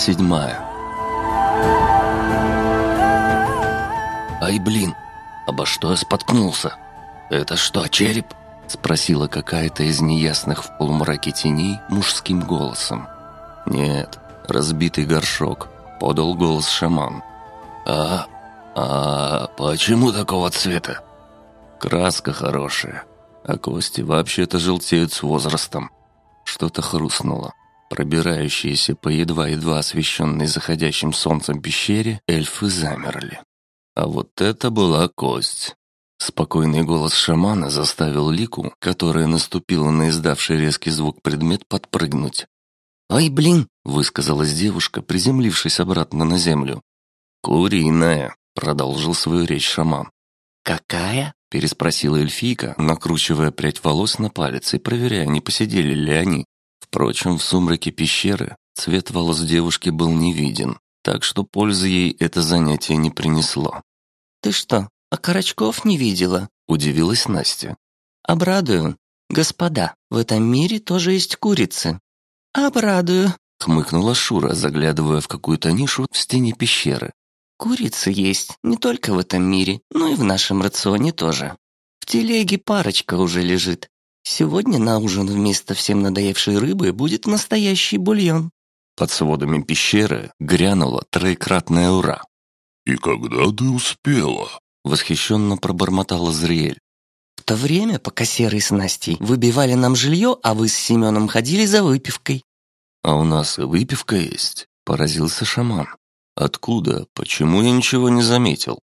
седьмая. «Ай, блин! Обо что я споткнулся? Это что, череп?» Спросила какая-то из неясных в полумраке теней мужским голосом. «Нет, разбитый горшок», — подал голос шаман. «А... а... почему такого цвета?» «Краска хорошая, а кости вообще-то желтеют с возрастом». Что-то хрустнуло. Пробирающиеся по едва-едва освещенной заходящим солнцем пещере, эльфы замерли. А вот это была кость. Спокойный голос шамана заставил Лику, которая наступила на издавший резкий звук предмет, подпрыгнуть. «Ай, блин!» — высказалась девушка, приземлившись обратно на землю. «Куриная!» — продолжил свою речь шаман. «Какая?» — переспросила эльфийка, накручивая прядь волос на палец и проверяя, не посидели ли они. Впрочем, в сумраке пещеры цвет волос девушки был не виден, так что пользы ей это занятие не принесло. «Ты что, а Карачков не видела?» – удивилась Настя. «Обрадую. Господа, в этом мире тоже есть курицы». «Обрадую», – хмыкнула Шура, заглядывая в какую-то нишу в стене пещеры. «Курицы есть не только в этом мире, но и в нашем рационе тоже. В телеге парочка уже лежит, Сегодня на ужин вместо всем надоевшей рыбы будет настоящий бульон». Под сводами пещеры грянуло троекратное «Ура!». «И когда ты успела?» — восхищенно пробормотала Зриэль. «В то время, пока Серый с Настей выбивали нам жилье, а вы с Семеном ходили за выпивкой». «А у нас и выпивка есть», — поразился шаман. «Откуда? Почему я ничего не заметил?»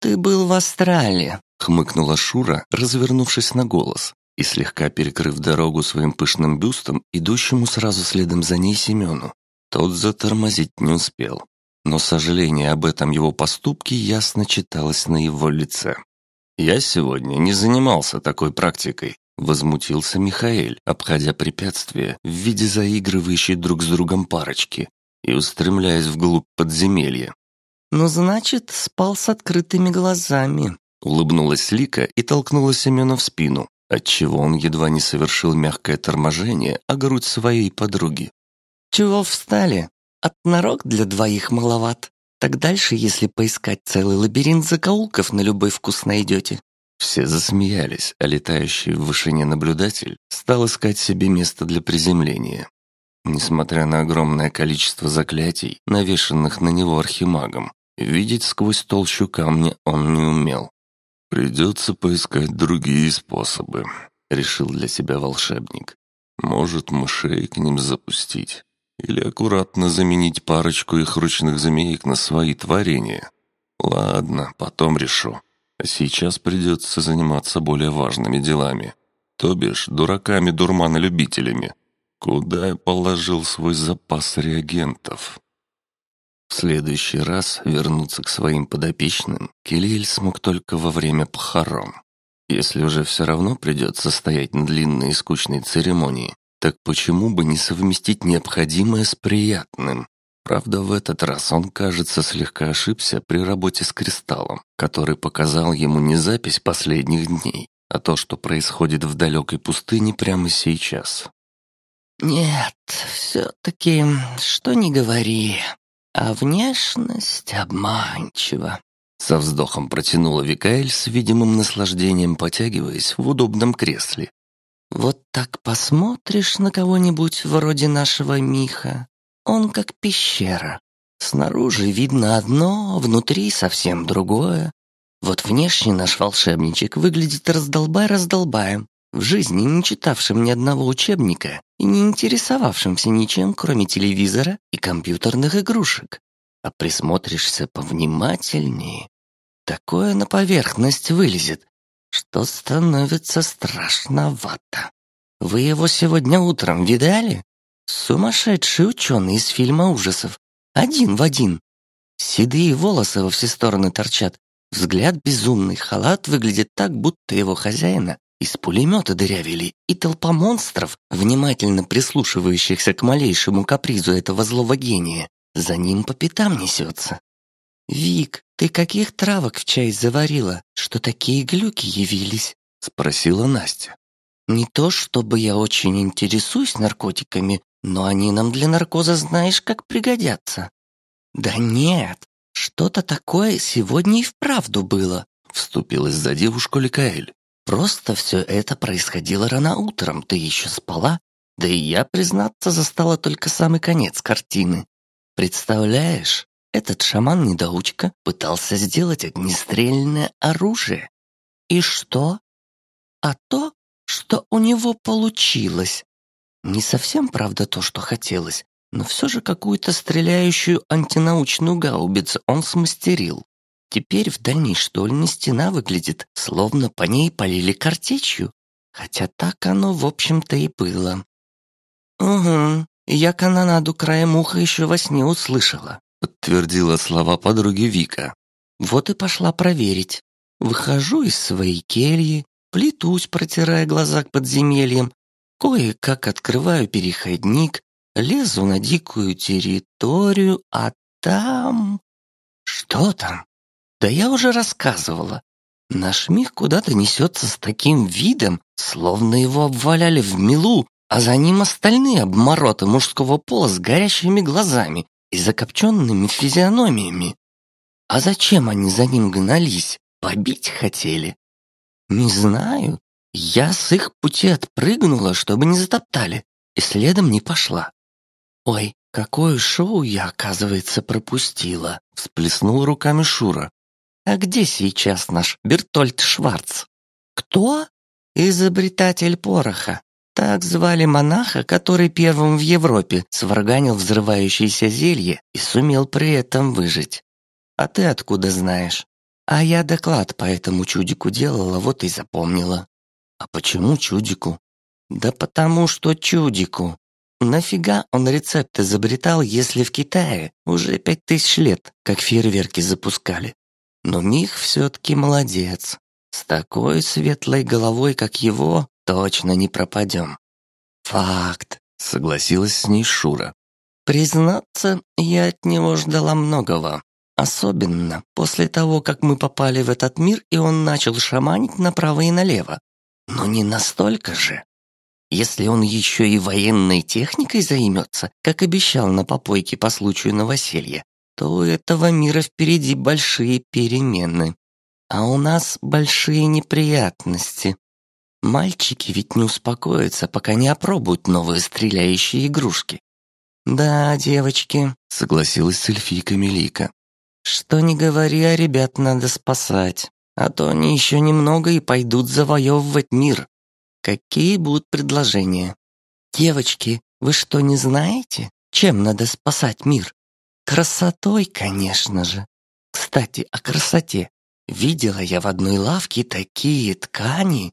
«Ты был в Австралии», — хмыкнула Шура, развернувшись на голос и слегка перекрыв дорогу своим пышным бюстом, идущему сразу следом за ней Семену. Тот затормозить не успел, но сожаление об этом его поступке ясно читалось на его лице. «Я сегодня не занимался такой практикой», — возмутился Михаэль, обходя препятствия в виде заигрывающей друг с другом парочки и устремляясь вглубь подземелья. «Ну, значит, спал с открытыми глазами», — улыбнулась Лика и толкнула Семена в спину отчего он едва не совершил мягкое торможение о грудь своей подруги. «Чего встали? Однорог для двоих маловат. Так дальше, если поискать целый лабиринт закоулков на любой вкус найдете». Все засмеялись, а летающий в вышине наблюдатель стал искать себе место для приземления. Несмотря на огромное количество заклятий, навешанных на него архимагом, видеть сквозь толщу камня он не умел. «Придется поискать другие способы», — решил для себя волшебник. «Может, мышей к ним запустить? Или аккуратно заменить парочку их ручных змеек на свои творения? Ладно, потом решу. А сейчас придется заниматься более важными делами. То бишь, дураками-дурманолюбителями. Куда я положил свой запас реагентов?» В следующий раз вернуться к своим подопечным Келиэль смог только во время похорон. Если уже все равно придется стоять на длинной и скучной церемонии, так почему бы не совместить необходимое с приятным? Правда, в этот раз он, кажется, слегка ошибся при работе с кристаллом, который показал ему не запись последних дней, а то, что происходит в далекой пустыне прямо сейчас. «Нет, все-таки, что не говори, а внешность обманчива. Со вздохом протянула Викаэль с видимым наслаждением, потягиваясь в удобном кресле. «Вот так посмотришь на кого-нибудь вроде нашего Миха. Он как пещера. Снаружи видно одно, внутри совсем другое. Вот внешне наш волшебничек выглядит раздолбай-раздолбаем, в жизни не читавшим ни одного учебника и не интересовавшимся ничем, кроме телевизора и компьютерных игрушек. А присмотришься повнимательнее, такое на поверхность вылезет, что становится страшновато. Вы его сегодня утром видали? Сумасшедший ученый из фильма ужасов. Один в один. Седые волосы во все стороны торчат. Взгляд безумный, халат выглядит так, будто его хозяина из пулемета дырявили, и толпа монстров, внимательно прислушивающихся к малейшему капризу этого злого гения, за ним по пятам несется. «Вик, ты каких травок в чай заварила, что такие глюки явились?» — спросила Настя. Не то, чтобы я очень интересуюсь наркотиками, но они нам для наркоза знаешь как пригодятся. Да нет, что-то такое сегодня и вправду было, вступилась за девушку Ликаэль. Просто все это происходило рано утром, ты еще спала, да и я, признаться, застала только самый конец картины. Представляешь, этот шаман-недоучка пытался сделать огнестрельное оружие. И что? А то, что у него получилось. Не совсем, правда, то, что хотелось, но все же какую-то стреляющую антинаучную гаубицу он смастерил. Теперь в дальней штольне стена выглядит, словно по ней полили картечью, хотя так оно, в общем-то, и было. «Угу, я канонаду краем уха еще во сне услышала», подтвердила слова подруги Вика. «Вот и пошла проверить. Выхожу из своей кельи, плетусь, протирая глаза к подземельям, кое-как открываю переходник, лезу на дикую территорию, а там... Что там? Да я уже рассказывала. Наш миг куда-то несется с таким видом, словно его обваляли в милу, а за ним остальные обмороты мужского пола с горящими глазами и закопченными физиономиями. А зачем они за ним гнались? Побить хотели? Не знаю. Я с их пути отпрыгнула, чтобы не затоптали, и следом не пошла. Ой, какое шоу я, оказывается, пропустила, всплеснул руками Шура. А где сейчас наш Бертольд Шварц? Кто? Изобретатель пороха. Так звали монаха, который первым в Европе сварганил взрывающееся зелье и сумел при этом выжить. А ты откуда знаешь? А я доклад по этому чудику делала, вот и запомнила. А почему чудику? Да потому что чудику. Нафига он рецепт изобретал, если в Китае уже пять тысяч лет, как фейерверки запускали? Но Мих все-таки молодец. С такой светлой головой, как его, точно не пропадем. Факт, согласилась с ней Шура. Признаться, я от него ждала многого. Особенно после того, как мы попали в этот мир, и он начал шаманить направо и налево. Но не настолько же. Если он еще и военной техникой займется, как обещал на попойке по случаю новоселья, то у этого мира впереди большие перемены. А у нас большие неприятности. Мальчики ведь не успокоятся, пока не опробуют новые стреляющие игрушки. «Да, девочки», — согласилась с эльфийкой Мелика. «Что не говори, а ребят надо спасать, а то они еще немного и пойдут завоевывать мир. Какие будут предложения? Девочки, вы что, не знаете, чем надо спасать мир? Красотой, конечно же. Кстати, о красоте. Видела я в одной лавке такие ткани.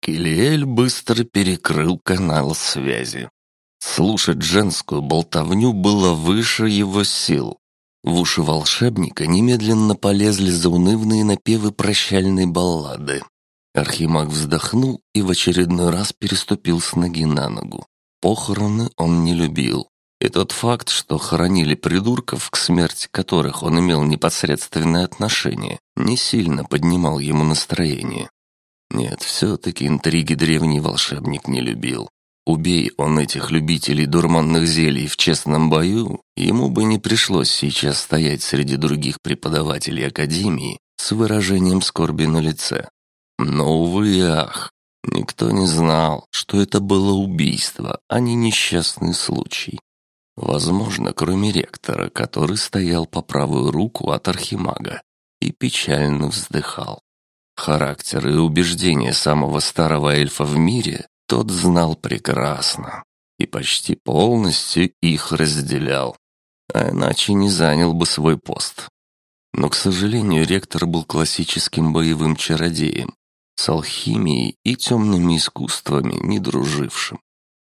Килиэль быстро перекрыл канал связи. Слушать женскую болтовню было выше его сил. В уши волшебника немедленно полезли заунывные напевы прощальной баллады. Архимаг вздохнул и в очередной раз переступил с ноги на ногу. Похороны он не любил. И тот факт, что хоронили придурков, к смерти которых он имел непосредственное отношение, не сильно поднимал ему настроение. Нет, все-таки интриги древний волшебник не любил. Убей он этих любителей дурманных зелий в честном бою, ему бы не пришлось сейчас стоять среди других преподавателей Академии с выражением скорби на лице. Но, увы и ах, никто не знал, что это было убийство, а не несчастный случай. Возможно, кроме ректора, который стоял по правую руку от архимага и печально вздыхал. Характер и убеждения самого старого эльфа в мире тот знал прекрасно и почти полностью их разделял, а иначе не занял бы свой пост. Но, к сожалению, ректор был классическим боевым чародеем, с алхимией и темными искусствами не дружившим.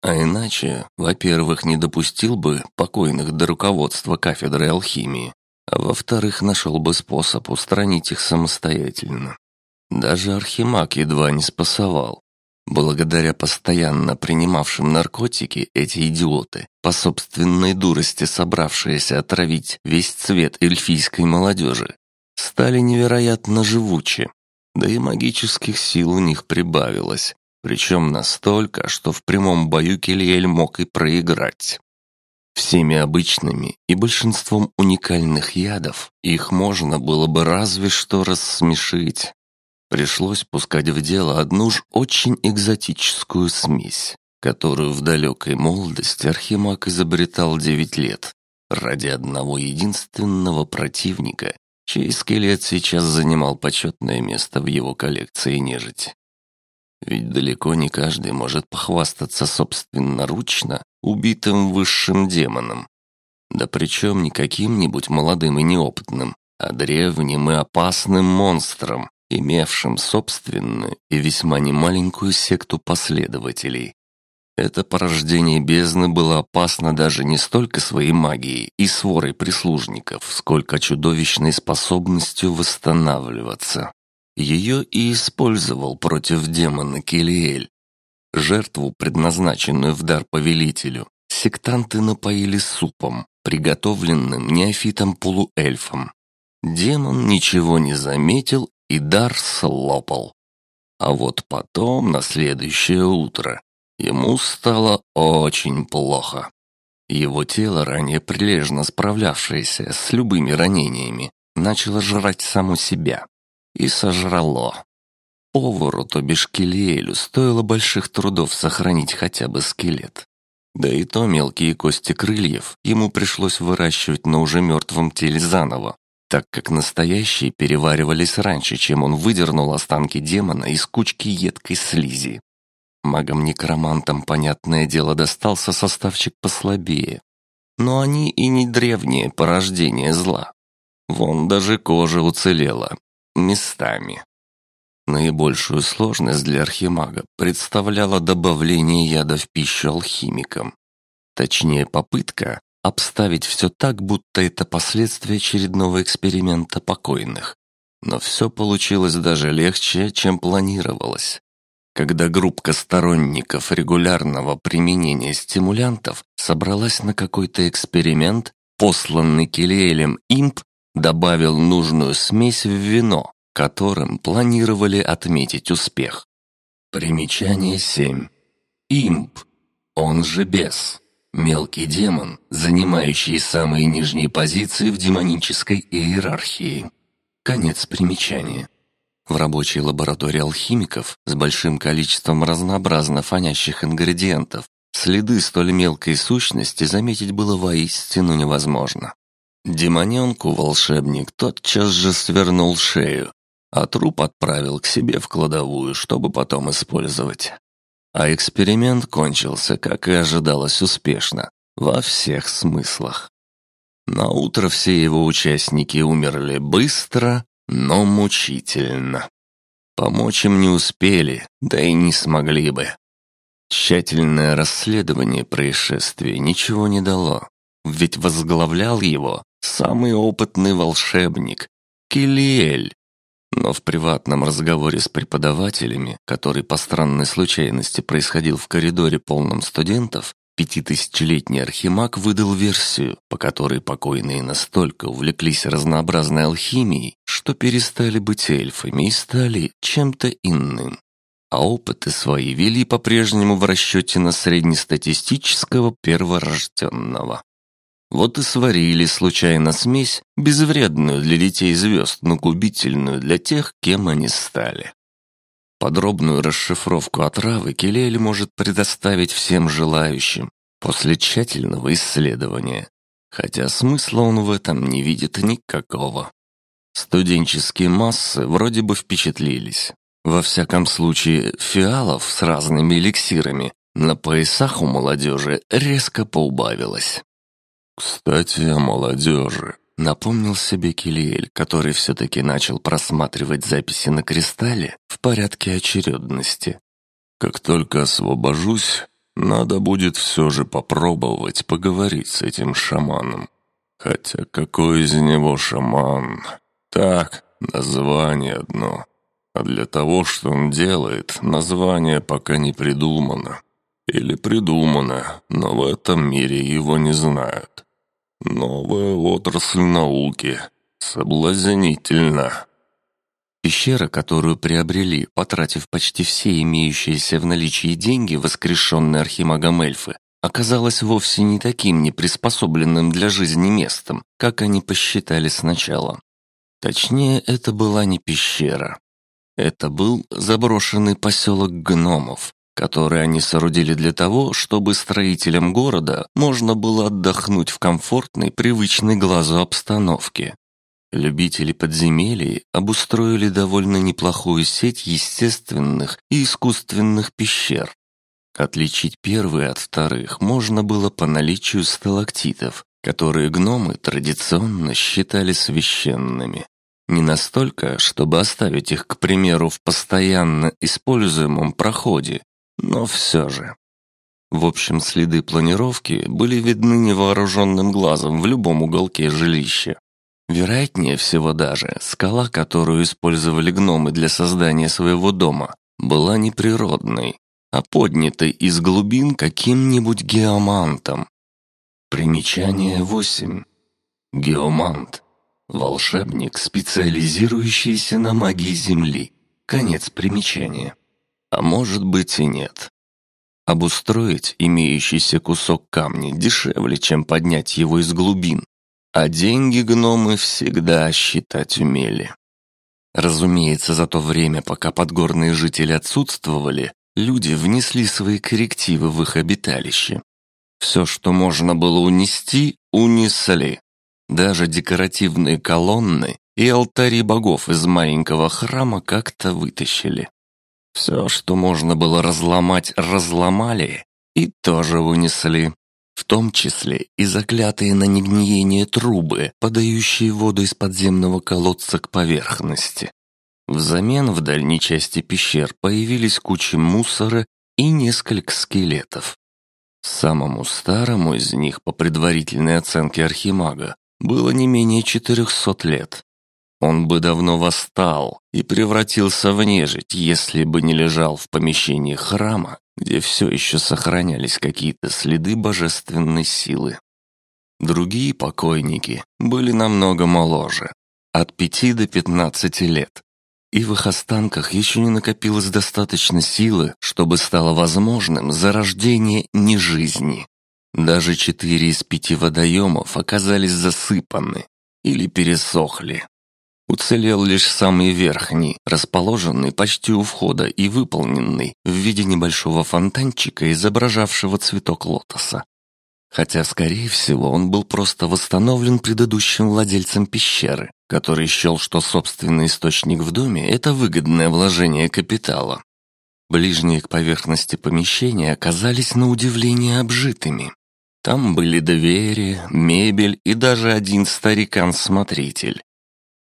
А иначе, во-первых, не допустил бы покойных до руководства кафедры алхимии, а во-вторых, нашел бы способ устранить их самостоятельно. Даже Архимаг едва не спасовал, Благодаря постоянно принимавшим наркотики, эти идиоты, по собственной дурости собравшиеся отравить весь цвет эльфийской молодежи, стали невероятно живучи. Да и магических сил у них прибавилось. Причем настолько, что в прямом бою Кельель мог и проиграть. Всеми обычными и большинством уникальных ядов их можно было бы разве что рассмешить. Пришлось пускать в дело одну ж очень экзотическую смесь, которую в далекой молодости Архимаг изобретал девять лет ради одного единственного противника, чей скелет сейчас занимал почетное место в его коллекции нежити. Ведь далеко не каждый может похвастаться собственноручно убитым высшим демоном. Да причем не каким-нибудь молодым и неопытным, а древним и опасным монстром, имевшим собственную и весьма немаленькую секту последователей. Это порождение бездны было опасно даже не столько своей магией и сворой прислужников, сколько чудовищной способностью восстанавливаться. Ее и использовал против демона Келиэль. Жертву, предназначенную в дар повелителю, сектанты напоили супом, приготовленным неофитом-полуэльфом. Демон ничего не заметил и дар слопал. А вот потом, на следующее утро, ему стало очень плохо. Его тело, ранее прилежно справлявшееся с любыми ранениями, начало жрать само себя и сожрало. Повару, то бишь Килиэлю, стоило больших трудов сохранить хотя бы скелет. Да и то мелкие кости крыльев ему пришлось выращивать на уже мертвом теле заново, так как настоящие переваривались раньше, чем он выдернул останки демона из кучки едкой слизи. Магам-некромантам, понятное дело, достался составчик послабее. Но они и не древние порождения зла. Вон даже кожа уцелела, местами. Наибольшую сложность для архимага представляло добавление яда в пищу алхимикам. Точнее, попытка обставить все так, будто это последствия очередного эксперимента покойных. Но все получилось даже легче, чем планировалось. Когда группка сторонников регулярного применения стимулянтов собралась на какой-то эксперимент, посланный Келиэлем имп добавил нужную смесь в вино, которым планировали отметить успех. Примечание 7. Имп, он же бес, мелкий демон, занимающий самые нижние позиции в демонической иерархии. Конец примечания. В рабочей лаборатории алхимиков с большим количеством разнообразно фонящих ингредиентов следы столь мелкой сущности заметить было воистину невозможно. Демоненку волшебник тотчас же свернул шею, а труп отправил к себе в кладовую, чтобы потом использовать. А эксперимент кончился, как и ожидалось, успешно, во всех смыслах. На утро все его участники умерли быстро, но мучительно. Помочь им не успели, да и не смогли бы. Тщательное расследование происшествия ничего не дало, ведь возглавлял его самый опытный волшебник Килиэль. Но в приватном разговоре с преподавателями, который по странной случайности происходил в коридоре полном студентов, пятитысячелетний архимаг выдал версию, по которой покойные настолько увлеклись разнообразной алхимией, что перестали быть эльфами и стали чем-то иным. А опыты свои вели по-прежнему в расчете на среднестатистического перворожденного. Вот и сварили случайно смесь, безвредную для детей звезд, но губительную для тех, кем они стали. Подробную расшифровку отравы Келель может предоставить всем желающим после тщательного исследования, хотя смысла он в этом не видит никакого. Студенческие массы вроде бы впечатлились. Во всяком случае, фиалов с разными эликсирами на поясах у молодежи резко поубавилось. «Кстати, о молодежи», — напомнил себе Килиэль, который все-таки начал просматривать записи на кристалле в порядке очередности. «Как только освобожусь, надо будет все же попробовать поговорить с этим шаманом. Хотя какой из него шаман? Так, название одно. А для того, что он делает, название пока не придумано. Или придумано, но в этом мире его не знают. Новая отрасль науки. Соблазнительно. Пещера, которую приобрели, потратив почти все имеющиеся в наличии деньги, воскрешенные архимагом эльфы, оказалась вовсе не таким неприспособленным для жизни местом, как они посчитали сначала. Точнее, это была не пещера. Это был заброшенный поселок гномов, который они соорудили для того, чтобы строителям города можно было отдохнуть в комфортной, привычной глазу обстановке. Любители подземелий обустроили довольно неплохую сеть естественных и искусственных пещер. Отличить первые от вторых можно было по наличию сталактитов, которые гномы традиционно считали священными. Не настолько, чтобы оставить их, к примеру, в постоянно используемом проходе, но все же. В общем, следы планировки были видны невооруженным глазом в любом уголке жилища. Вероятнее всего даже, скала, которую использовали гномы для создания своего дома, была не природной, а поднятой из глубин каким-нибудь геомантом. Примечание 8. Геомант. Волшебник, специализирующийся на магии Земли. Конец примечания. А может быть и нет. Обустроить имеющийся кусок камня дешевле, чем поднять его из глубин, а деньги гномы всегда считать умели. Разумеется, за то время, пока подгорные жители отсутствовали, люди внесли свои коррективы в их обиталище. Все, что можно было унести, унесли. Даже декоративные колонны и алтари богов из маленького храма как-то вытащили. Все, что можно было разломать, разломали и тоже унесли в том числе и заклятые на негниение трубы, подающие воду из подземного колодца к поверхности. Взамен в дальней части пещер появились кучи мусора и несколько скелетов. Самому старому из них, по предварительной оценке архимага, было не менее 400 лет. Он бы давно восстал и превратился в нежить, если бы не лежал в помещении храма где все еще сохранялись какие-то следы божественной силы. Другие покойники были намного моложе, от пяти до пятнадцати лет, и в их останках еще не накопилось достаточно силы, чтобы стало возможным зарождение нежизни. Даже четыре из пяти водоемов оказались засыпаны или пересохли, Уцелел лишь самый верхний, расположенный почти у входа и выполненный в виде небольшого фонтанчика, изображавшего цветок лотоса. Хотя, скорее всего, он был просто восстановлен предыдущим владельцем пещеры, который счел, что собственный источник в доме – это выгодное вложение капитала. Ближние к поверхности помещения оказались на удивление обжитыми. Там были двери, мебель и даже один старикан-смотритель.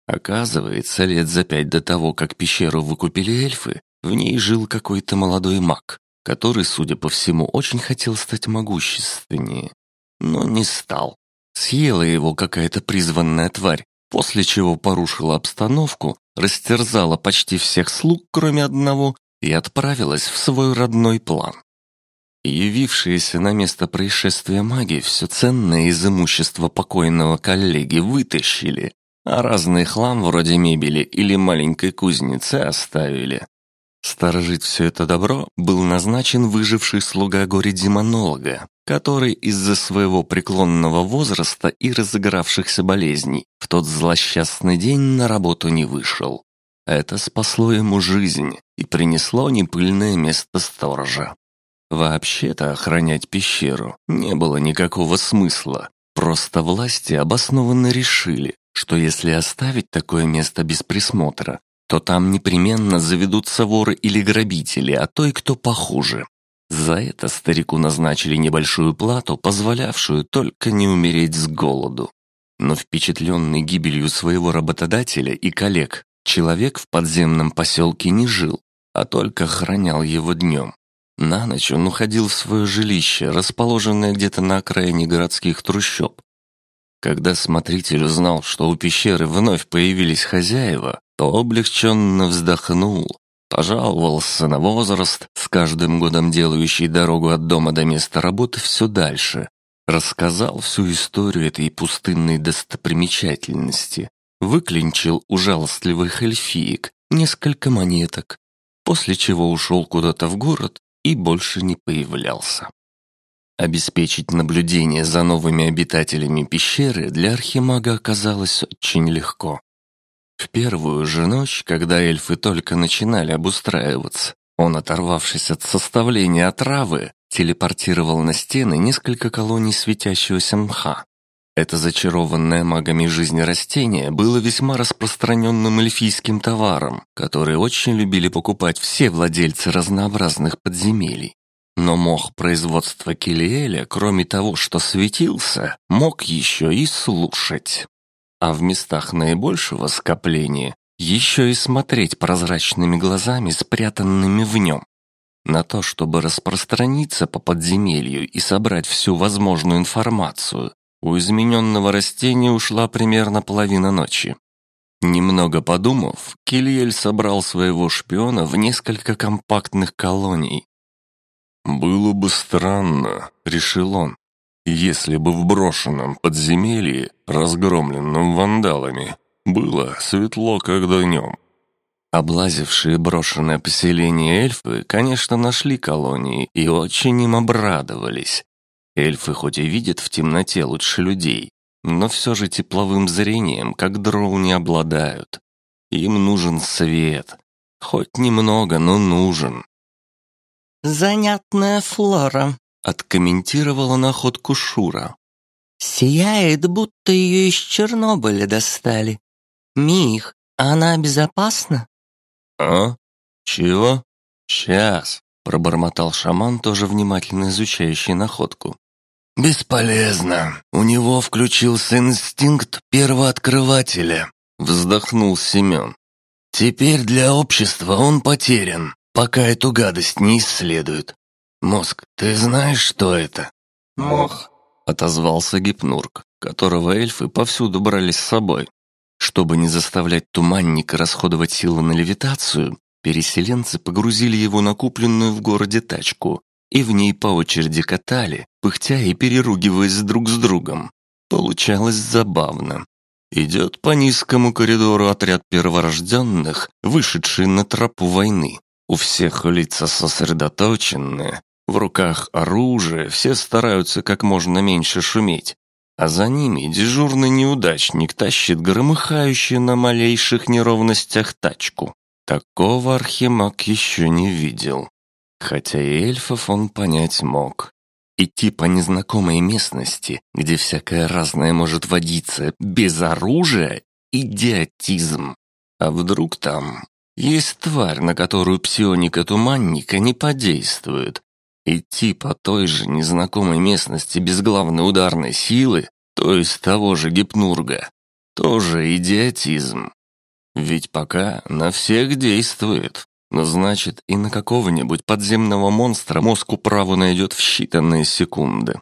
Оказывается, лет за пять до того, как пещеру выкупили эльфы, в ней жил какой-то молодой маг, который, судя по всему, очень хотел стать могущественнее. Но не стал. Съела его какая-то призванная тварь, после чего порушила обстановку, растерзала почти всех слуг, кроме одного, и отправилась в свой родной план. Явившиеся на место происшествия маги все ценное из имущества покойного коллеги вытащили, а разный хлам вроде мебели или маленькой кузницы оставили. Сторожить все это добро был назначен выживший слуга горе-демонолога, который из-за своего преклонного возраста и разыгравшихся болезней в тот злосчастный день на работу не вышел. Это спасло ему жизнь и принесло непыльное место сторожа. Вообще-то охранять пещеру не было никакого смысла, просто власти обоснованно решили, что если оставить такое место без присмотра, то там непременно заведутся воры или грабители, а то и кто похуже. За это старику назначили небольшую плату, позволявшую только не умереть с голоду. Но впечатленный гибелью своего работодателя и коллег, человек в подземном поселке не жил, а только охранял его днем. На ночь он уходил в свое жилище, расположенное где-то на окраине городских трущоб, когда смотритель узнал, что у пещеры вновь появились хозяева, то облегченно вздохнул, пожаловался на возраст, с каждым годом делающий дорогу от дома до места работы все дальше, рассказал всю историю этой пустынной достопримечательности, выклинчил у жалостливых эльфиек несколько монеток, после чего ушел куда-то в город и больше не появлялся. Обеспечить наблюдение за новыми обитателями пещеры для архимага оказалось очень легко. В первую же ночь, когда эльфы только начинали обустраиваться, он, оторвавшись от составления отравы, телепортировал на стены несколько колоний светящегося мха. Это зачарованное магами жизни растение было весьма распространенным эльфийским товаром, который очень любили покупать все владельцы разнообразных подземелий. Но мох производства Килиэля, кроме того, что светился, мог еще и слушать. А в местах наибольшего скопления еще и смотреть прозрачными глазами, спрятанными в нем. На то, чтобы распространиться по подземелью и собрать всю возможную информацию, у измененного растения ушла примерно половина ночи. Немного подумав, Кильель собрал своего шпиона в несколько компактных колоний. «Было бы странно», — решил он, «если бы в брошенном подземелье, разгромленном вандалами, было светло, как днем». Облазившие брошенное поселение эльфы, конечно, нашли колонии и очень им обрадовались. Эльфы хоть и видят в темноте лучше людей, но все же тепловым зрением, как дроу, не обладают. Им нужен свет. Хоть немного, но нужен. «Занятная флора», — откомментировала находку Шура. «Сияет, будто ее из Чернобыля достали. Мих, она безопасна?» «А? Чего? Сейчас», — пробормотал шаман, тоже внимательно изучающий находку. «Бесполезно. У него включился инстинкт первооткрывателя», — вздохнул Семен. «Теперь для общества он потерян, пока эту гадость не исследуют. Мозг, ты знаешь, что это?» «Мох», — отозвался Гипнурк, которого эльфы повсюду брали с собой. Чтобы не заставлять туманника расходовать силы на левитацию, переселенцы погрузили его на купленную в городе тачку и в ней по очереди катали, пыхтя и переругиваясь друг с другом. Получалось забавно. Идет по низкому коридору отряд перворожденных, вышедший на тропу войны. У всех лица сосредоточенные, в руках оружие, все стараются как можно меньше шуметь. А за ними дежурный неудачник тащит громыхающую на малейших неровностях тачку. Такого Архимаг еще не видел. Хотя и эльфов он понять мог. Идти по незнакомой местности, где всякое разное может водиться без оружия – идиотизм. А вдруг там есть тварь, на которую псионика туманника не подействует, Идти по той же незнакомой местности без главной ударной силы, то есть того же гипнурга, тоже идиотизм. Ведь пока на всех действует. Но значит, и на какого-нибудь подземного монстра мозг управу найдет в считанные секунды.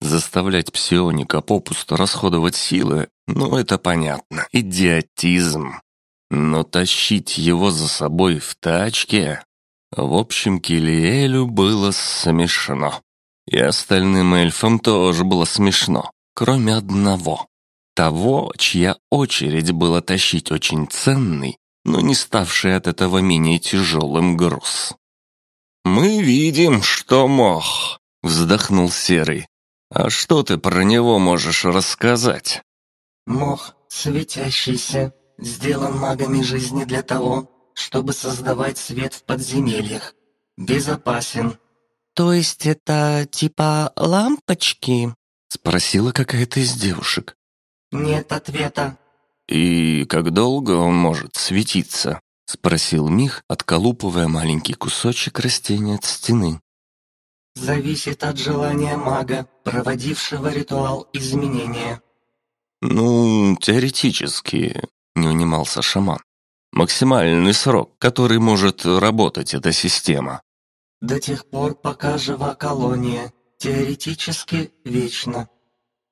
Заставлять псионика попусту расходовать силы, ну это понятно, идиотизм. Но тащить его за собой в тачке в общем, Килиэлю было смешно. И остальным эльфам тоже было смешно, кроме одного. Того, чья очередь была тащить очень ценный, но не ставший от этого менее тяжелым груз. «Мы видим, что мох», — вздохнул Серый. «А что ты про него можешь рассказать?» «Мох, светящийся, сделан магами жизни для того, чтобы создавать свет в подземельях. Безопасен». «То есть это типа лампочки?» Спросила какая-то из девушек. «Нет ответа». «И как долго он может светиться?» Спросил Мих, отколупывая маленький кусочек растения от стены. «Зависит от желания мага, проводившего ритуал изменения». «Ну, теоретически», — не унимался шаман. Максимальный срок, который может работать эта система. До тех пор, пока жива колония. Теоретически вечно.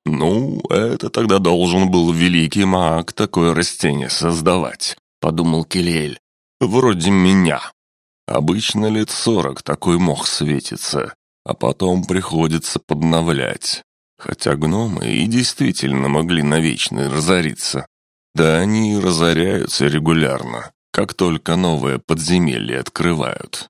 Ну, это тогда должен был великий маг такое растение создавать, подумал Келель. Вроде меня. Обычно лет сорок такой мох светится, а потом приходится подновлять. Хотя гномы и действительно могли навечно разориться. Да они разоряются регулярно. как только новое подземелье открывают.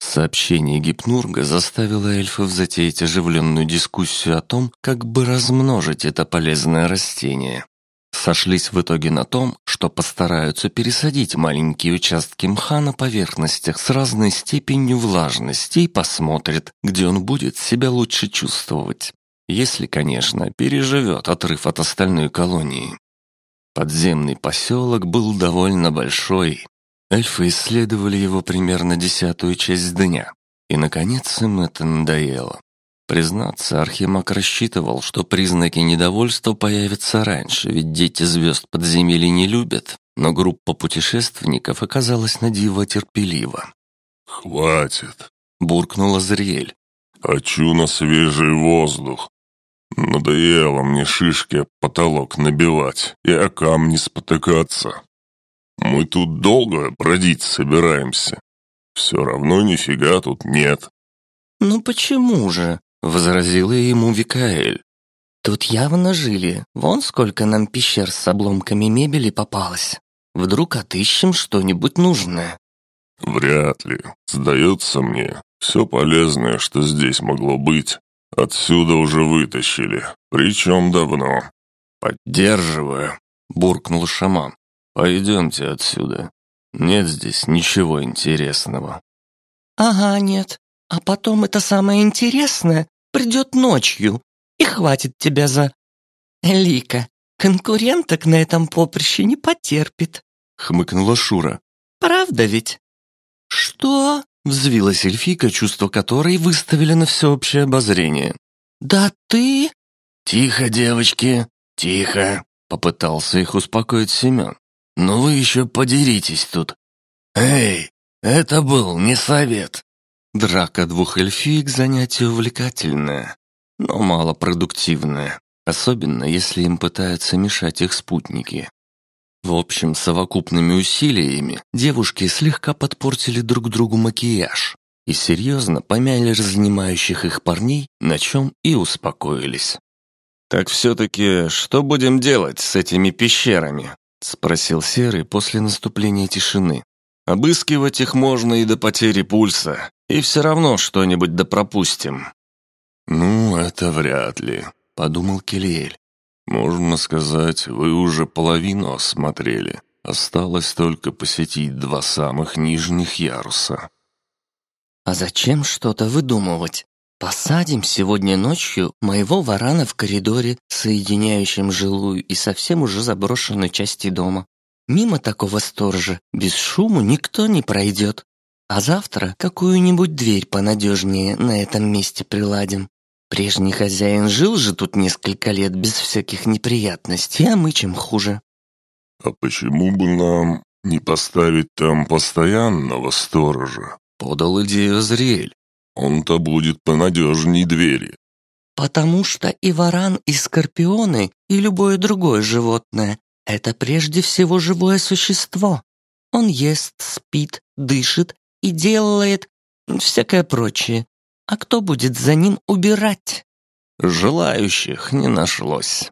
Сообщение Гипнурга заставило эльфов затеять оживленную дискуссию о том, как бы размножить это полезное растение. Сошлись в итоге на том, что постараются пересадить маленькие участки мха на поверхностях с разной степенью влажности и посмотрят, где он будет себя лучше чувствовать. Если, конечно, переживет отрыв от остальной колонии. Подземный поселок был довольно большой, Эльфы исследовали его примерно десятую часть дня, и, наконец, им это надоело. Признаться, Архимаг рассчитывал, что признаки недовольства появятся раньше, ведь дети звезд подземелья не любят, но группа путешественников оказалась на диво терпелива. «Хватит!» — буркнула Зриэль. «Хочу на свежий воздух. Надоело мне шишки потолок набивать и о камни спотыкаться. Мы тут долго бродить собираемся. Все равно нифига тут нет». «Ну почему же?» — возразила ему Викаэль. «Тут явно жили. Вон сколько нам пещер с обломками мебели попалось. Вдруг отыщем что-нибудь нужное». «Вряд ли. Сдается мне, все полезное, что здесь могло быть, отсюда уже вытащили. Причем давно». «Поддерживаю», — буркнул шаман. Пойдемте отсюда. Нет здесь ничего интересного». «Ага, нет. А потом это самое интересное придет ночью и хватит тебя за...» «Лика, конкуренток на этом поприще не потерпит», — хмыкнула Шура. «Правда ведь?» «Что?» — взвилась эльфика, чувство которой выставили на всеобщее обозрение. «Да ты...» «Тихо, девочки, тихо!» — попытался их успокоить Семен. Но вы еще подеритесь тут. Эй, это был не совет. Драка двух эльфиек – занятие увлекательное, но малопродуктивное, особенно если им пытаются мешать их спутники. В общем, совокупными усилиями девушки слегка подпортили друг другу макияж и серьезно помяли разнимающих их парней, на чем и успокоились. «Так все-таки что будем делать с этими пещерами?» — спросил Серый после наступления тишины. «Обыскивать их можно и до потери пульса, и все равно что-нибудь да пропустим». «Ну, это вряд ли», — подумал Келиэль. «Можно сказать, вы уже половину осмотрели. Осталось только посетить два самых нижних яруса». «А зачем что-то выдумывать? Посадим сегодня ночью моего варана в коридоре, соединяющем жилую и совсем уже заброшенную части дома. Мимо такого сторожа без шуму никто не пройдет. А завтра какую-нибудь дверь понадежнее на этом месте приладим. Прежний хозяин жил же тут несколько лет без всяких неприятностей, а мы чем хуже. «А почему бы нам не поставить там постоянного сторожа?» — подал идею Зриэль. Он-то будет понадежней двери. Потому что и варан, и скорпионы, и любое другое животное — это прежде всего живое существо. Он ест, спит, дышит и делает всякое прочее. А кто будет за ним убирать? Желающих не нашлось.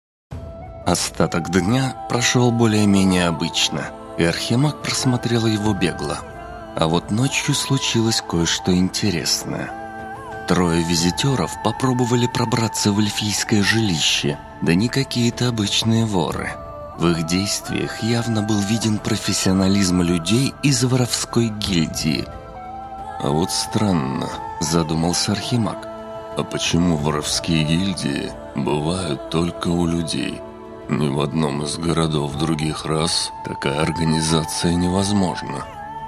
Остаток дня прошел более-менее обычно, и Архимаг просмотрел его бегло. А вот ночью случилось кое-что интересное. Трое визитеров попробовали пробраться в эльфийское жилище, да не какие-то обычные воры. В их действиях явно был виден профессионализм людей из воровской гильдии. «А вот странно», – задумался Архимаг. «А почему воровские гильдии бывают только у людей?» Ни в одном из городов других рас такая организация невозможна.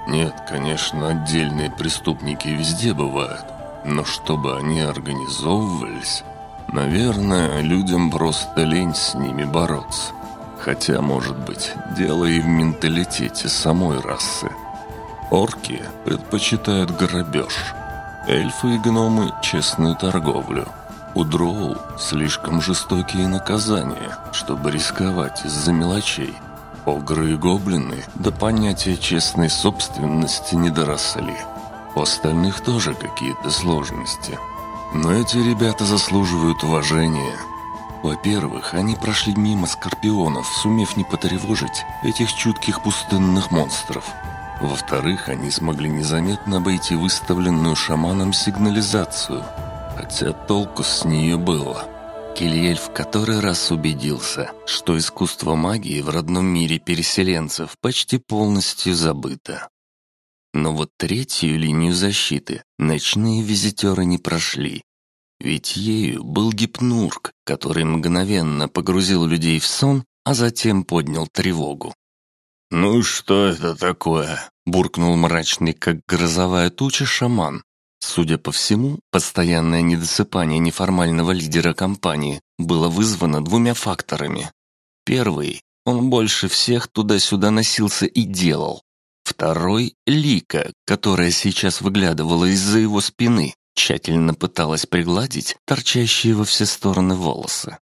Нет, конечно, отдельные преступники везде бывают, но чтобы они организовывались, наверное, людям просто лень с ними бороться. Хотя, может быть, дело и в менталитете самой расы. Орки предпочитают грабеж, эльфы и гномы – честную торговлю. У дроу слишком жестокие наказания, чтобы рисковать из-за мелочей – Огры и гоблины до понятия честной собственности не доросли. У остальных тоже какие-то сложности. Но эти ребята заслуживают уважения. Во-первых, они прошли мимо скорпионов, сумев не потревожить этих чутких пустынных монстров. Во-вторых, они смогли незаметно обойти выставленную шаманом сигнализацию, хотя толку с нее было. Кильель в который раз убедился, что искусство магии в родном мире переселенцев почти полностью забыто. Но вот третью линию защиты ночные визитеры не прошли. Ведь ею был гипнург, который мгновенно погрузил людей в сон, а затем поднял тревогу. «Ну что это такое?» – буркнул мрачный, как грозовая туча, шаман. Судя по всему, постоянное недосыпание неформального лидера компании было вызвано двумя факторами. Первый – он больше всех туда-сюда носился и делал. Второй — Лика, которая сейчас выглядывала из-за его спины, тщательно пыталась пригладить торчащие во все стороны волосы.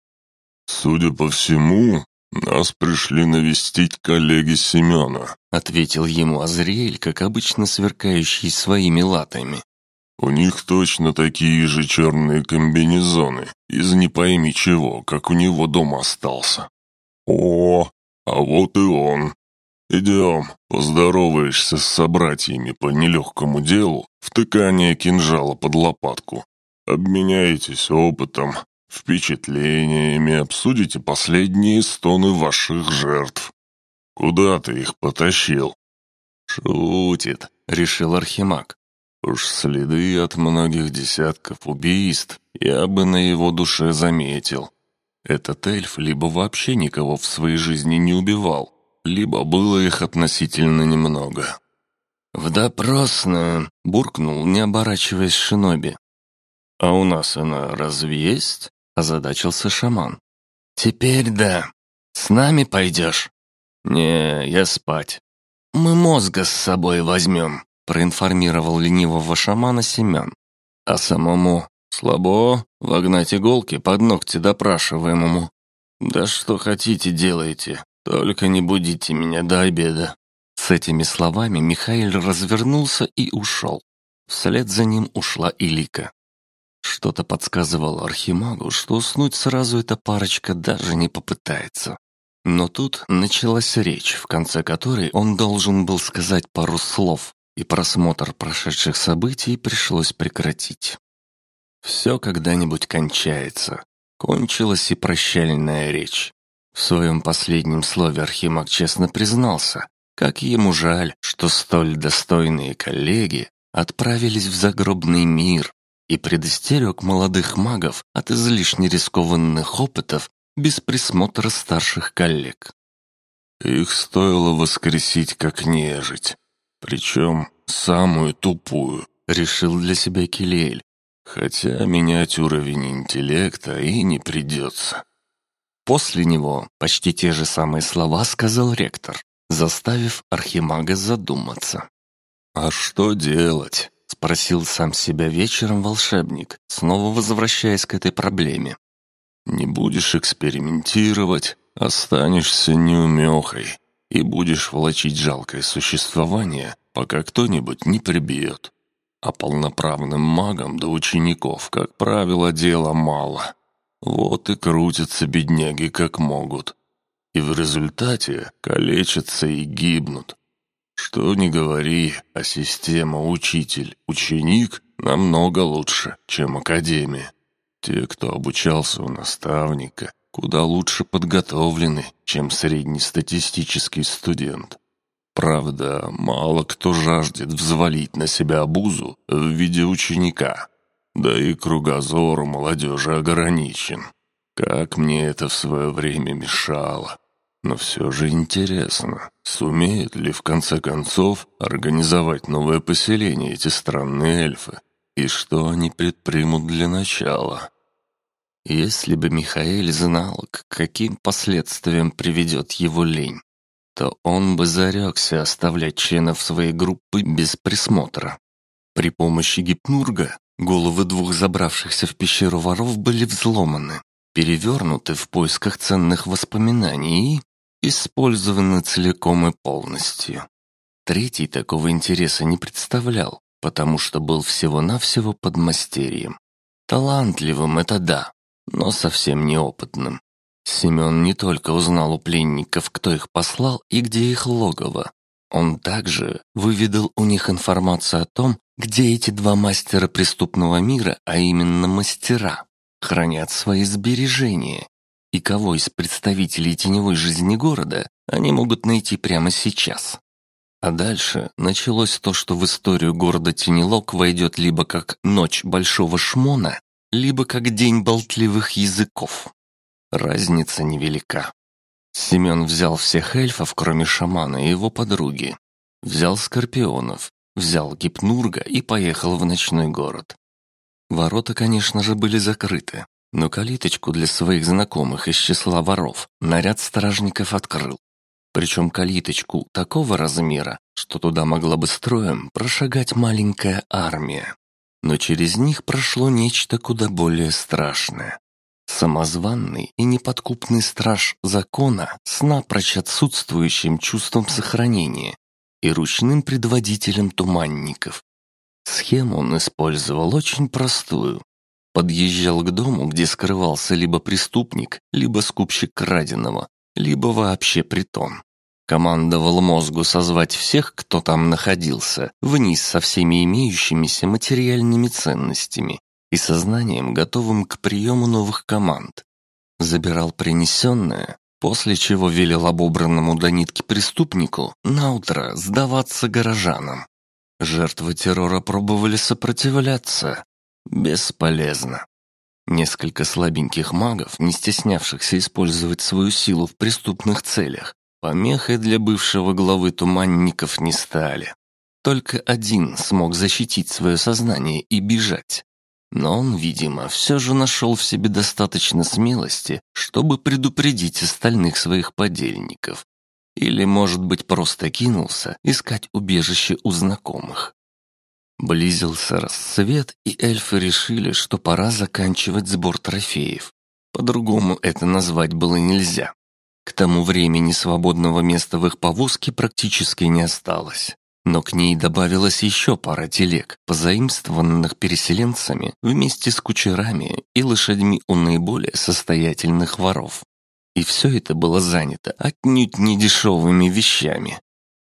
«Судя по всему, нас пришли навестить коллеги Семена», ответил ему Азриэль, как обычно сверкающий своими латами. «У них точно такие же черные комбинезоны, из не пойми чего, как у него дома остался. О, а вот и он, «Идем, поздороваешься с собратьями по нелегкому делу, втыкание кинжала под лопатку. Обменяетесь опытом, впечатлениями, обсудите последние стоны ваших жертв. Куда ты их потащил?» «Шутит», — решил Архимаг. «Уж следы от многих десятков убийств я бы на его душе заметил. Этот эльф либо вообще никого в своей жизни не убивал, либо было их относительно немного. «В допросную!» — буркнул, не оборачиваясь Шиноби. «А у нас она разве есть?» — озадачился шаман. «Теперь да. С нами пойдешь?» «Не, я спать. Мы мозга с собой возьмем», — проинформировал ленивого шамана Семен. «А самому слабо вогнать иголки под ногти допрашиваемому. Да что хотите делайте, «Только не будите меня до обеда». С этими словами Михаил развернулся и ушел. Вслед за ним ушла и Лика. Что-то подсказывало Архимагу, что уснуть сразу эта парочка даже не попытается. Но тут началась речь, в конце которой он должен был сказать пару слов, и просмотр прошедших событий пришлось прекратить. Все когда-нибудь кончается. Кончилась и прощальная речь. В своем последнем слове Архимаг честно признался, как ему жаль, что столь достойные коллеги отправились в загробный мир и предостерег молодых магов от излишне рискованных опытов без присмотра старших коллег. Их стоило воскресить как нежить, причем самую тупую, решил для себя Килель, хотя менять уровень интеллекта и не придется. После него почти те же самые слова сказал ректор, заставив Архимага задуматься. «А что делать?» — спросил сам себя вечером волшебник, снова возвращаясь к этой проблеме. «Не будешь экспериментировать, останешься неумехой и будешь волочить жалкое существование, пока кто-нибудь не прибьет. А полноправным магам до учеников, как правило, дела мало». Вот и крутятся бедняги как могут. И в результате калечатся и гибнут. Что ни говори, а система учитель-ученик намного лучше, чем академия. Те, кто обучался у наставника, куда лучше подготовлены, чем среднестатистический студент. Правда, мало кто жаждет взвалить на себя обузу в виде ученика. Да и кругозор у молодежи ограничен. Как мне это в свое время мешало. Но все же интересно, сумеют ли в конце концов организовать новое поселение эти странные эльфы? И что они предпримут для начала? Если бы Михаил знал, к каким последствиям приведет его лень, то он бы зарекся оставлять членов своей группы без присмотра. При помощи гипнурга Головы двух забравшихся в пещеру воров были взломаны, перевернуты в поисках ценных воспоминаний и использованы целиком и полностью. Третий такого интереса не представлял, потому что был всего-навсего подмастерьем. Талантливым это да, но совсем неопытным. Семен не только узнал у пленников, кто их послал и где их логово. Он также выведал у них информацию о том, где эти два мастера преступного мира, а именно мастера, хранят свои сбережения, и кого из представителей теневой жизни города они могут найти прямо сейчас. А дальше началось то, что в историю города Тенелок войдет либо как «Ночь Большого Шмона», либо как «День болтливых языков». Разница невелика. Семен взял всех эльфов, кроме шамана и его подруги. Взял скорпионов, взял гипнурга и поехал в ночной город. Ворота, конечно же, были закрыты, но калиточку для своих знакомых из числа воров наряд стражников открыл. Причем калиточку такого размера, что туда могла бы строем прошагать маленькая армия. Но через них прошло нечто куда более страшное. Самозванный и неподкупный страж закона с напрочь отсутствующим чувством сохранения и ручным предводителем туманников. Схему он использовал очень простую. Подъезжал к дому, где скрывался либо преступник, либо скупщик краденого, либо вообще притон. Командовал мозгу созвать всех, кто там находился, вниз со всеми имеющимися материальными ценностями и сознанием, готовым к приему новых команд. Забирал принесенное, после чего велел обобранному до нитки преступнику наутро сдаваться горожанам. Жертвы террора пробовали сопротивляться. Бесполезно. Несколько слабеньких магов, не стеснявшихся использовать свою силу в преступных целях, помехой для бывшего главы туманников не стали. Только один смог защитить свое сознание и бежать. Но он, видимо, все же нашел в себе достаточно смелости, чтобы предупредить остальных своих подельников. Или, может быть, просто кинулся искать убежище у знакомых. Близился рассвет, и эльфы решили, что пора заканчивать сбор трофеев. По-другому это назвать было нельзя. К тому времени свободного места в их повозке практически не осталось. Но к ней добавилась еще пара телег, позаимствованных переселенцами вместе с кучерами и лошадьми у наиболее состоятельных воров. И все это было занято отнюдь не дешевыми вещами.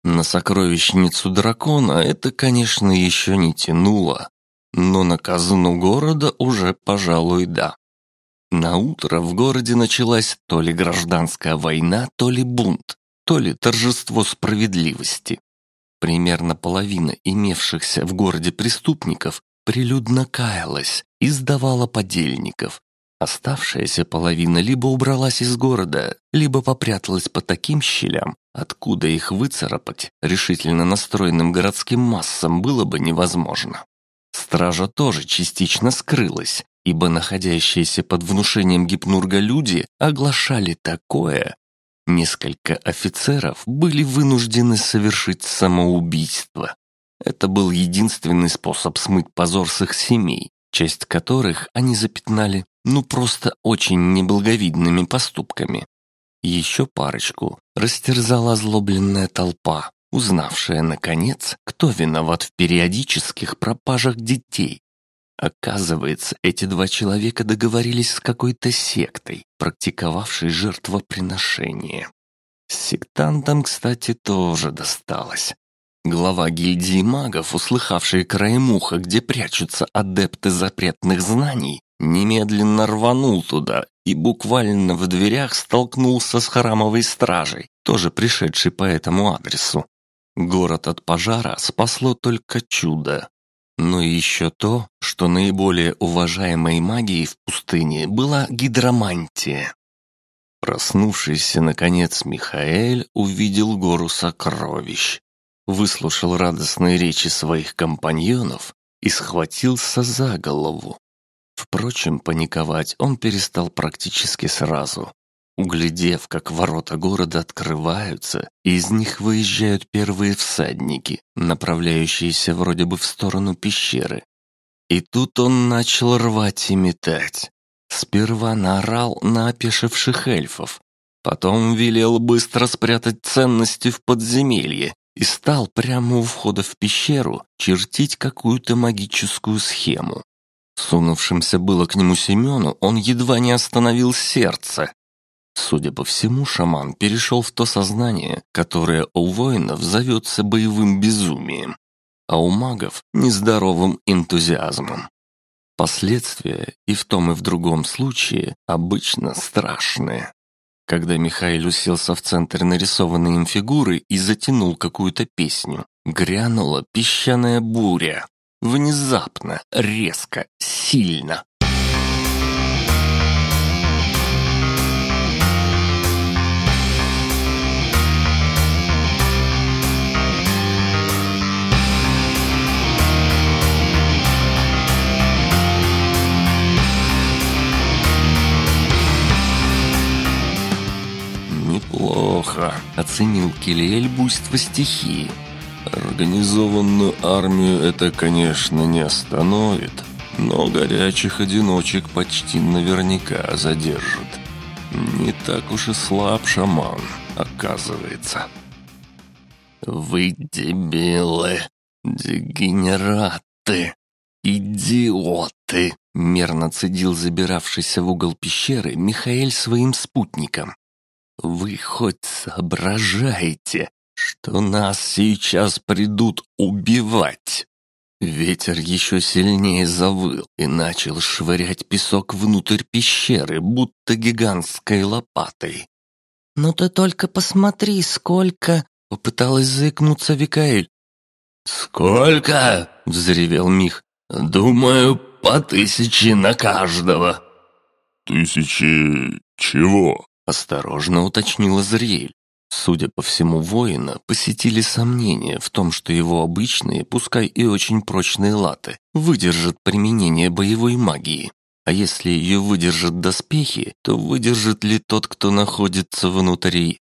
На сокровищницу дракона это, конечно, еще не тянуло, но на казну города уже, пожалуй, да. На утро в городе началась то ли гражданская война, то ли бунт, то ли торжество справедливости. Примерно половина имевшихся в городе преступников прилюдно каялась и сдавала подельников. Оставшаяся половина либо убралась из города, либо попряталась по таким щелям, откуда их выцарапать решительно настроенным городским массам было бы невозможно. Стража тоже частично скрылась, ибо находящиеся под внушением гипнурга люди оглашали такое, Несколько офицеров были вынуждены совершить самоубийство. Это был единственный способ смыть позор с их семей, часть которых они запятнали ну просто очень неблаговидными поступками. Еще парочку растерзала озлобленная толпа, узнавшая, наконец, кто виноват в периодических пропажах детей. Оказывается, эти два человека договорились с какой-то сектой, практиковавшей жертвоприношение. Сектантам, кстати, тоже досталось. Глава гильдии магов, услыхавший краем уха, где прячутся адепты запретных знаний, немедленно рванул туда и буквально в дверях столкнулся с храмовой стражей, тоже пришедшей по этому адресу. Город от пожара спасло только чудо но еще то, что наиболее уважаемой магией в пустыне была гидромантия. Проснувшийся, наконец, Михаэль увидел гору сокровищ, выслушал радостные речи своих компаньонов и схватился за голову. Впрочем, паниковать он перестал практически сразу. Углядев, как ворота города открываются, из них выезжают первые всадники, направляющиеся вроде бы в сторону пещеры. И тут он начал рвать и метать. Сперва наорал на опешивших эльфов, потом велел быстро спрятать ценности в подземелье и стал прямо у входа в пещеру чертить какую-то магическую схему. Сунувшимся было к нему Семену, он едва не остановил сердце. Судя по всему, шаман перешел в то сознание, которое у воинов зовется боевым безумием, а у магов – нездоровым энтузиазмом. Последствия и в том и в другом случае обычно страшные. Когда Михаил уселся в центр нарисованной им фигуры и затянул какую-то песню, грянула песчаная буря. Внезапно, резко, сильно. «Неплохо», — оценил Килиэль буйство стихии. Организованную армию это, конечно, не остановит, но горячих одиночек почти наверняка задержит. Не так уж и слаб шаман, оказывается. «Вы дебилы, дегенераты, идиоты!» Мерно цедил забиравшийся в угол пещеры Михаэль своим спутникам. «Вы хоть соображаете, что нас сейчас придут убивать. Ветер еще сильнее завыл и начал швырять песок внутрь пещеры, будто гигантской лопатой. «Ну ты только посмотри, сколько...» — попыталась заикнуться Викаэль. «Сколько?» — взревел Мих. «Думаю, по тысяче на каждого». «Тысячи чего?» — осторожно уточнила Зриэль. Судя по всему, воина посетили сомнения в том, что его обычные, пускай и очень прочные латы, выдержат применение боевой магии. А если ее выдержат доспехи, то выдержит ли тот, кто находится внутри?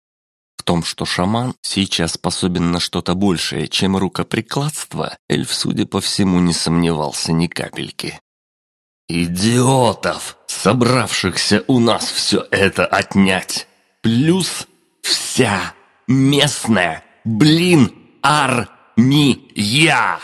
В том, что шаман сейчас способен на что-то большее, чем рукоприкладство, эльф, судя по всему, не сомневался ни капельки. «Идиотов, собравшихся у нас все это отнять! Плюс вся местная, блин, армия.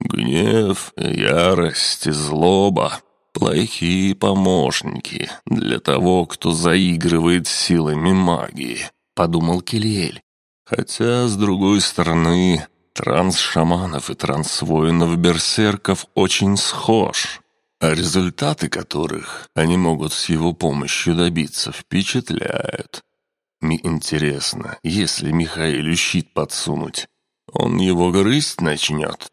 Гнев, ярость и злоба – плохие помощники для того, кто заигрывает силами магии, подумал Келиэль. Хотя, с другой стороны, транс шаманов и транс воинов-берсерков очень схож, а результаты которых они могут с его помощью добиться впечатляют. Мне интересно, если Михаилу щит подсунуть, он его грызть начнет?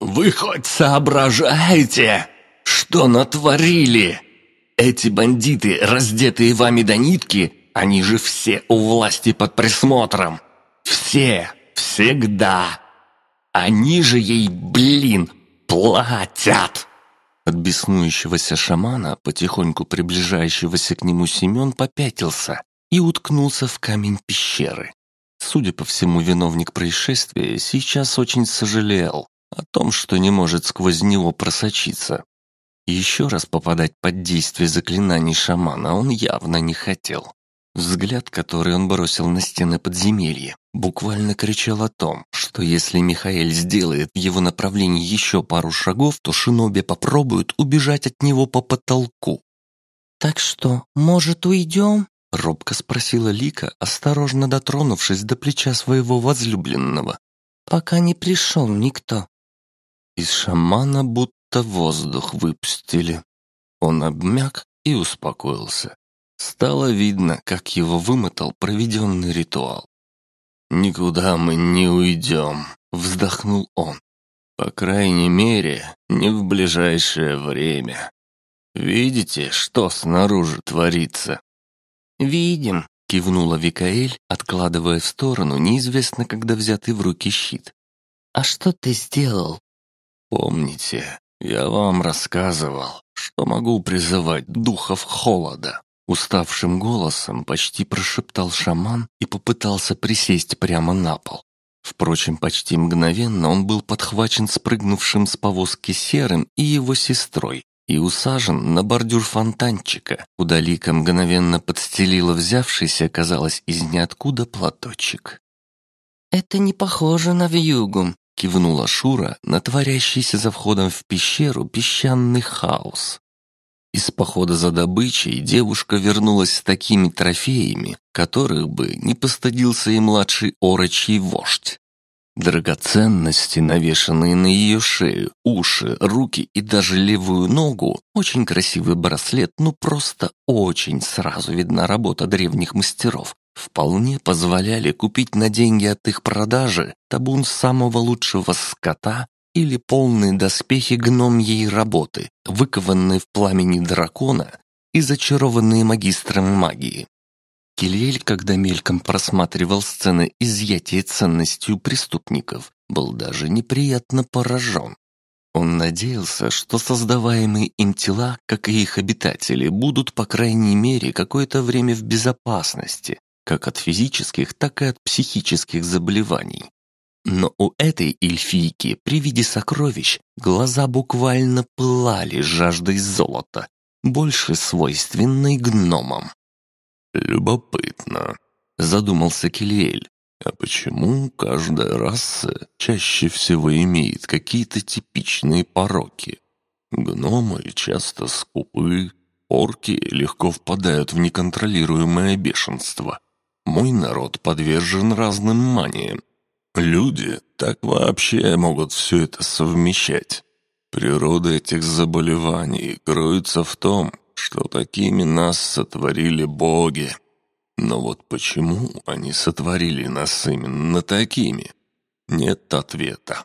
«Вы хоть соображаете, что натворили? Эти бандиты, раздетые вами до нитки, они же все у власти под присмотром. Все, всегда. Они же ей, блин, платят!» От беснующегося шамана, потихоньку приближающегося к нему Семен попятился и уткнулся в камень пещеры. Судя по всему, виновник происшествия сейчас очень сожалел о том, что не может сквозь него просочиться. еще раз попадать под действие заклинаний шамана он явно не хотел. Взгляд, который он бросил на стены подземелья, буквально кричал о том, что если Михаил сделает в его направлении еще пару шагов, то шиноби попробуют убежать от него по потолку. «Так что, может, уйдем?» — робко спросила Лика, осторожно дотронувшись до плеча своего возлюбленного. «Пока не пришел никто». Из шамана будто воздух выпустили. Он обмяк и успокоился. Стало видно, как его вымотал проведенный ритуал. «Никуда мы не уйдем», — вздохнул он. «По крайней мере, не в ближайшее время. Видите, что снаружи творится?» «Видим», — кивнула Викаэль, откладывая в сторону неизвестно когда взятый в руки щит. «А что ты сделал?» «Помните, я вам рассказывал, что могу призывать духов холода». Уставшим голосом почти прошептал шаман и попытался присесть прямо на пол. Впрочем, почти мгновенно он был подхвачен спрыгнувшим с повозки серым и его сестрой, и усажен на бордюр фонтанчика, куда Лика мгновенно подстелила взявшийся, казалось, из ниоткуда платочек. «Это не похоже на вьюгу», — кивнула Шура на творящийся за входом в пещеру песчаный хаос. Из похода за добычей девушка вернулась с такими трофеями, которых бы не постыдился и младший орочий вождь. Драгоценности, навешанные на ее шею, уши, руки и даже левую ногу, очень красивый браслет, ну просто очень сразу видна работа древних мастеров, вполне позволяли купить на деньги от их продажи табун самого лучшего скота или полные доспехи гномьей работы, выкованные в пламени дракона и зачарованные магистром магии. Кильель, когда мельком просматривал сцены изъятия ценностей у преступников, был даже неприятно поражен. Он надеялся, что создаваемые им тела, как и их обитатели, будут, по крайней мере, какое-то время в безопасности, как от физических, так и от психических заболеваний. Но у этой эльфийки при виде сокровищ глаза буквально пылали жаждой золота, больше свойственной гномам. «Любопытно», — задумался Килиэль. «А почему каждая раса чаще всего имеет какие-то типичные пороки? Гномы часто скупы, орки легко впадают в неконтролируемое бешенство. Мой народ подвержен разным маниям, Люди так вообще могут все это совмещать. Природа этих заболеваний кроется в том, что такими нас сотворили боги. Но вот почему они сотворили нас именно такими? Нет ответа.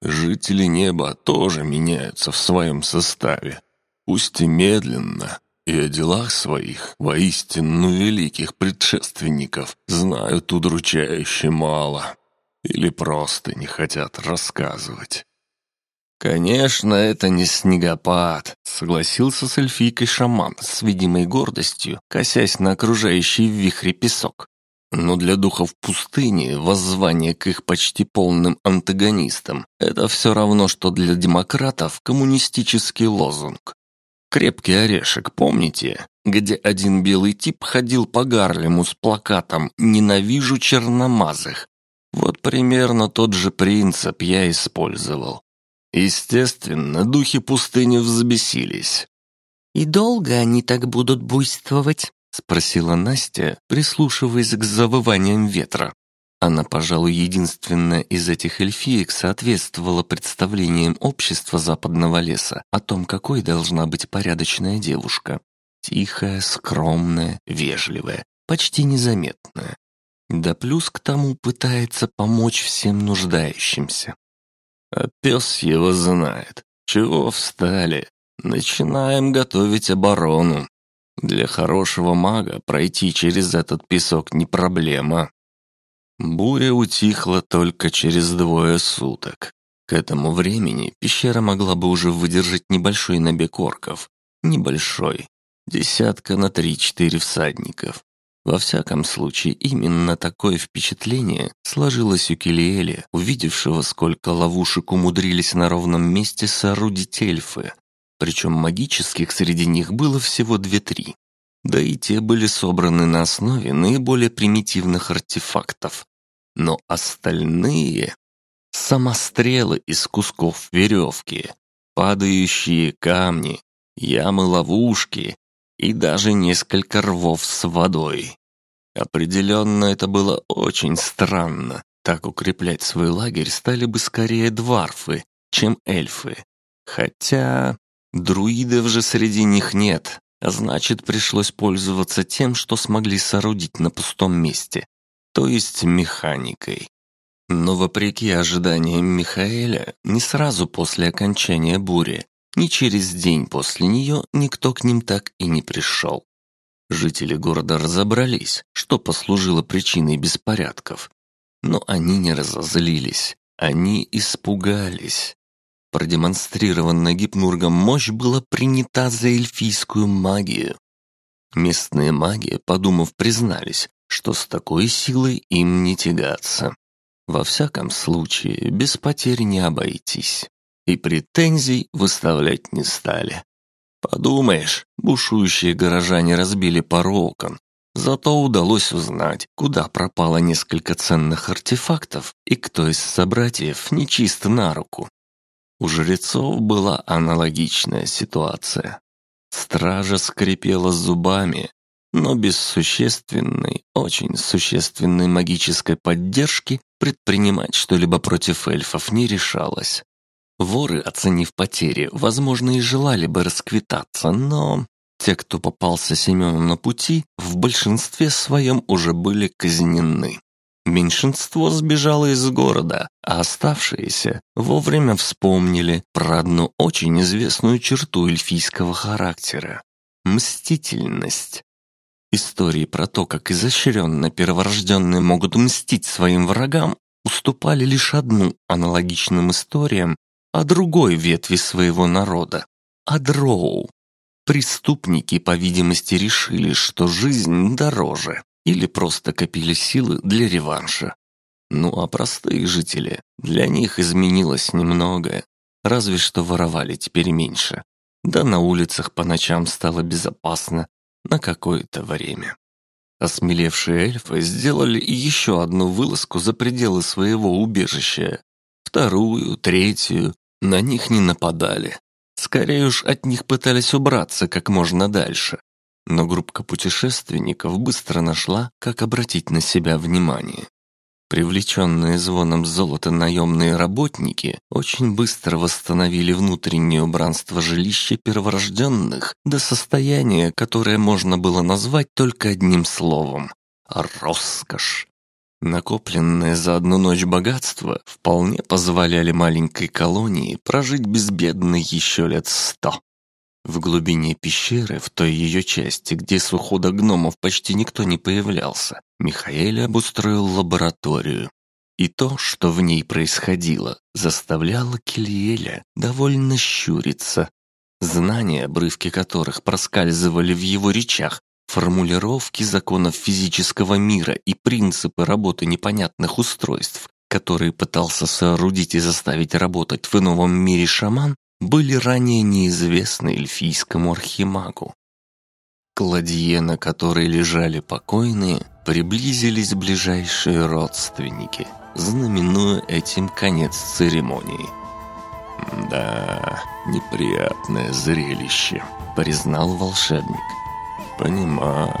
Жители неба тоже меняются в своем составе, пусть и медленно, и о делах своих, воистину великих предшественников, знают удручающе мало. Или просто не хотят рассказывать. «Конечно, это не снегопад», — согласился с эльфийкой шаман с видимой гордостью, косясь на окружающий в вихре песок. Но для духов пустыни воззвание к их почти полным антагонистам — это все равно, что для демократов коммунистический лозунг. «Крепкий орешек, помните?» где один белый тип ходил по Гарлему с плакатом «Ненавижу черномазых», вот примерно тот же принцип я использовал. Естественно, духи пустыни взбесились. «И долго они так будут буйствовать?» — спросила Настя, прислушиваясь к завываниям ветра. Она, пожалуй, единственная из этих эльфиек соответствовала представлениям общества западного леса о том, какой должна быть порядочная девушка. Тихая, скромная, вежливая, почти незаметная. Да плюс к тому пытается помочь всем нуждающимся. А пес его знает. Чего встали? Начинаем готовить оборону. Для хорошего мага пройти через этот песок не проблема. Буря утихла только через двое суток. К этому времени пещера могла бы уже выдержать небольшой набег орков. Небольшой. Десятка на три-четыре всадников. Во всяком случае, именно такое впечатление сложилось у Килиэля, увидевшего, сколько ловушек умудрились на ровном месте соорудить эльфы. Причем магических среди них было всего две-три. Да и те были собраны на основе наиболее примитивных артефактов. Но остальные... Самострелы из кусков веревки, падающие камни, ямы-ловушки и даже несколько рвов с водой. Определенно это было очень странно. Так укреплять свой лагерь стали бы скорее дварфы, чем эльфы. Хотя друидов же среди них нет, а значит пришлось пользоваться тем, что смогли соорудить на пустом месте, то есть механикой. Но вопреки ожиданиям Михаэля, не сразу после окончания бури, ни через день после нее никто к ним так и не пришел. Жители города разобрались, что послужило причиной беспорядков. Но они не разозлились, они испугались. Продемонстрированная гипнургом мощь была принята за эльфийскую магию. Местные маги, подумав, признались, что с такой силой им не тягаться. Во всяком случае, без потерь не обойтись. И претензий выставлять не стали. Подумаешь, бушующие горожане разбили пару окон. Зато удалось узнать, куда пропало несколько ценных артефактов и кто из собратьев нечист на руку. У жрецов была аналогичная ситуация. Стража скрипела зубами, но без существенной, очень существенной магической поддержки предпринимать что-либо против эльфов не решалась. Воры, оценив потери, возможно, и желали бы расквитаться, но те, кто попался Семену на пути, в большинстве своем уже были казнены. Меньшинство сбежало из города, а оставшиеся вовремя вспомнили про одну очень известную черту эльфийского характера – мстительность. Истории про то, как изощренно перворожденные могут мстить своим врагам, уступали лишь одну аналогичным историям о другой ветви своего народа – о дроу. Преступники, по видимости, решили, что жизнь дороже, или просто копили силы для реванша. Ну а простые жители, для них изменилось немного, разве что воровали теперь меньше. Да на улицах по ночам стало безопасно на какое-то время. Осмелевшие эльфы сделали еще одну вылазку за пределы своего убежища. Вторую, третью, на них не нападали. Скорее уж от них пытались убраться как можно дальше. Но группа путешественников быстро нашла, как обратить на себя внимание. Привлеченные звоном золота наемные работники очень быстро восстановили внутреннее убранство жилища перворожденных до состояния, которое можно было назвать только одним словом – роскошь. Накопленные за одну ночь богатства вполне позволяли маленькой колонии прожить безбедно еще лет сто. В глубине пещеры, в той ее части, где с ухода гномов почти никто не появлялся, Михаэль обустроил лабораторию. И то, что в ней происходило, заставляло Кильеля довольно щуриться. Знания, обрывки которых проскальзывали в его речах, Формулировки законов физического мира и принципы работы непонятных устройств, которые пытался соорудить и заставить работать в новом мире шаман, были ранее неизвестны эльфийскому архимагу. К ладье, на которой лежали покойные, приблизились ближайшие родственники, знаменуя этим конец церемонии. «Да, неприятное зрелище», — признал волшебник. «Понимаю.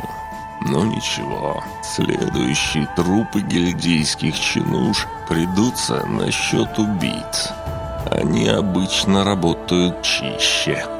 Но ничего, следующие трупы гильдейских чинуш придутся на счет убийц. Они обычно работают чище».